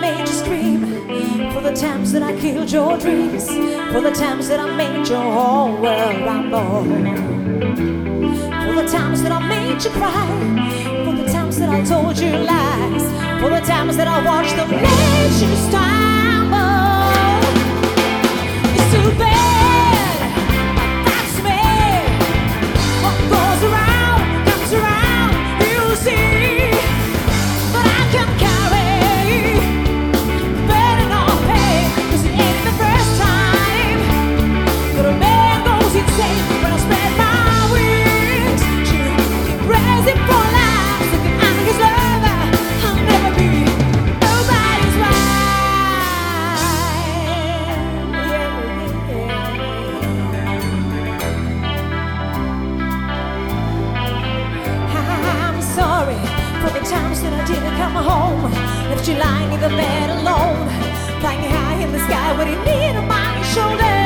made you scream, for the times that I killed your dreams, for the times that I made your whole world rumble, for the times that I made you cry, for the times that I told you lies, for the times that I watched the nations die. That I didn't come home. Left you lying in the bed alone, flying high in the sky with your knee on my shoulder.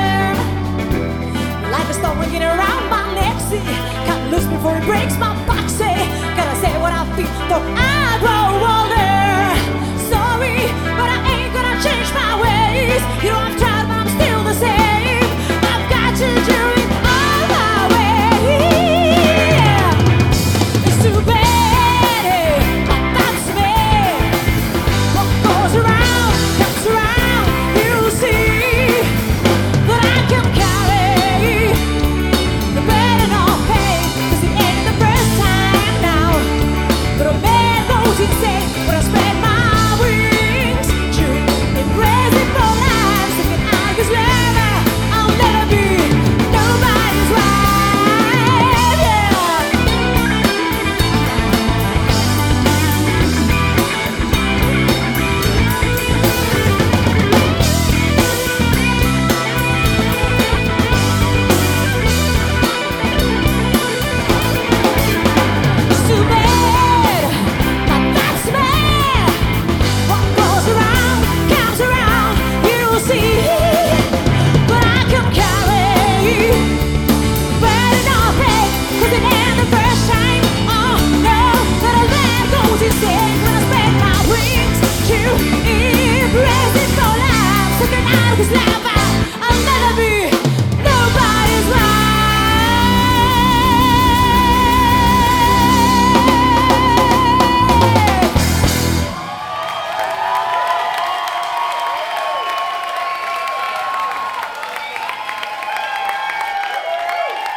Like a storm ringing around my neck, see, cut loose before it breaks my